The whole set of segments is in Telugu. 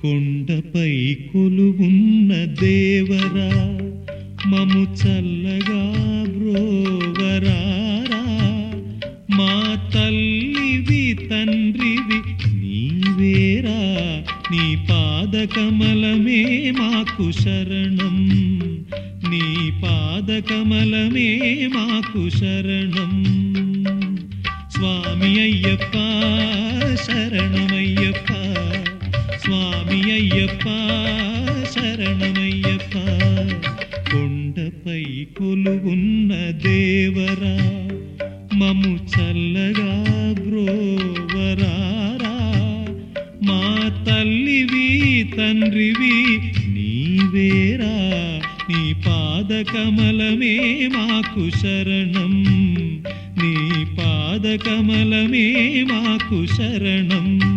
కొండపై కొలువున్న దేవరా మము చల్లగా నీ పాదకమలమే మాకు శరణం. నీ పాదకమలమే మాకు శరణం. స్వామి అయ్యప్ప శరణమయ్యప్ప. స్వామి అయ్యప్ప నీ పాదకమలమే మాకు శరణం. నీ పాదకమలమే మాకు శరణం.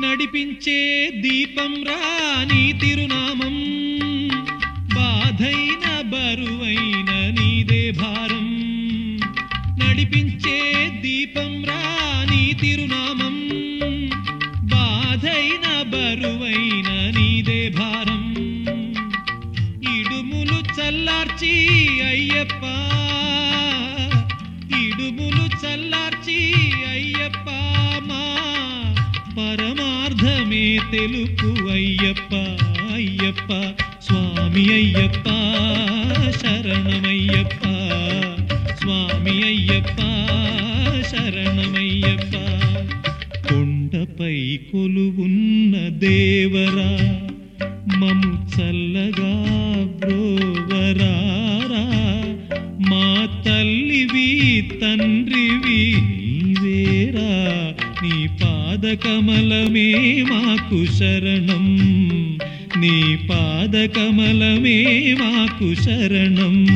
నడిపించే దీపం రాని తిరునామం. బాధైన బరువైన నీదే భారం. నడిపించే దీపం రాని తిరునామం. బాధైన బరువైన నీదే భారం. ఇడుములు చల్లార్చి అయ్యప్ప తెలుపు అయ్యప్ప అయ్యప్ప స్వామి అయ్యప్ప శరణమయ్యప్ప స్వామి అయ్యప్ప శరణమయ్యప్ప. కొండపై కొలువున్న దేవరా మము చల్లగా నీ పాదకమలమే మాకు శరణం. నీ పాదకమలమే మాకు శరణం.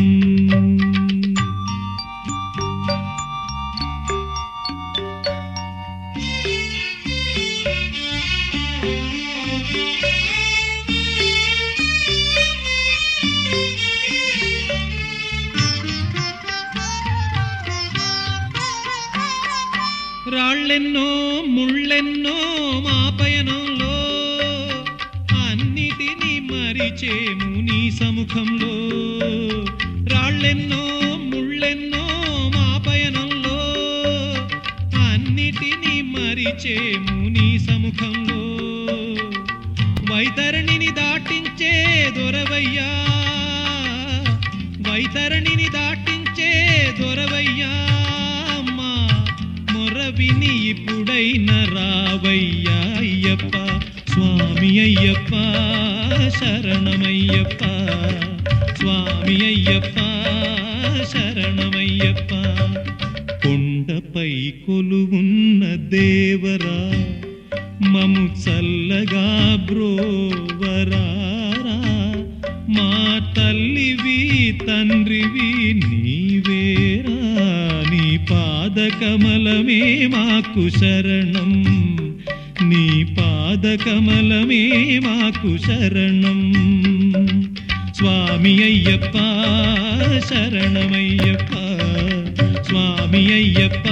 రాళ్ళెన్నో ముళ్ళెన్నో మా పయనంలో అన్నిటినీ మరిచేము నీ సముఖంలో. రాళ్ళెన్నో ముళ్ళెన్నో మా పయనంలో అన్నిటినీ మరిచేము నీ సముఖంలో. వైతరణిని దాటించే దొరవయ్యా వైతరణిని దాటించే దొరవయ్యా. విని ఇప్పుడైన రావయ్యా అయ్యప్ప స్వామి అయ్యప్ప శరణమయ్యప్ప స్వామి అయ్యప్ప శరణమయ్యప్ప. కొండపై కొలువున్న దేవరా మము చల్లగా పాదకమలమే మాకు శరణం. నీ పాదకమలమే మాకు శరణం. స్వామి అయ్యప్ప శరణమయ్యప్ప స్వామి అయ్యప్ప.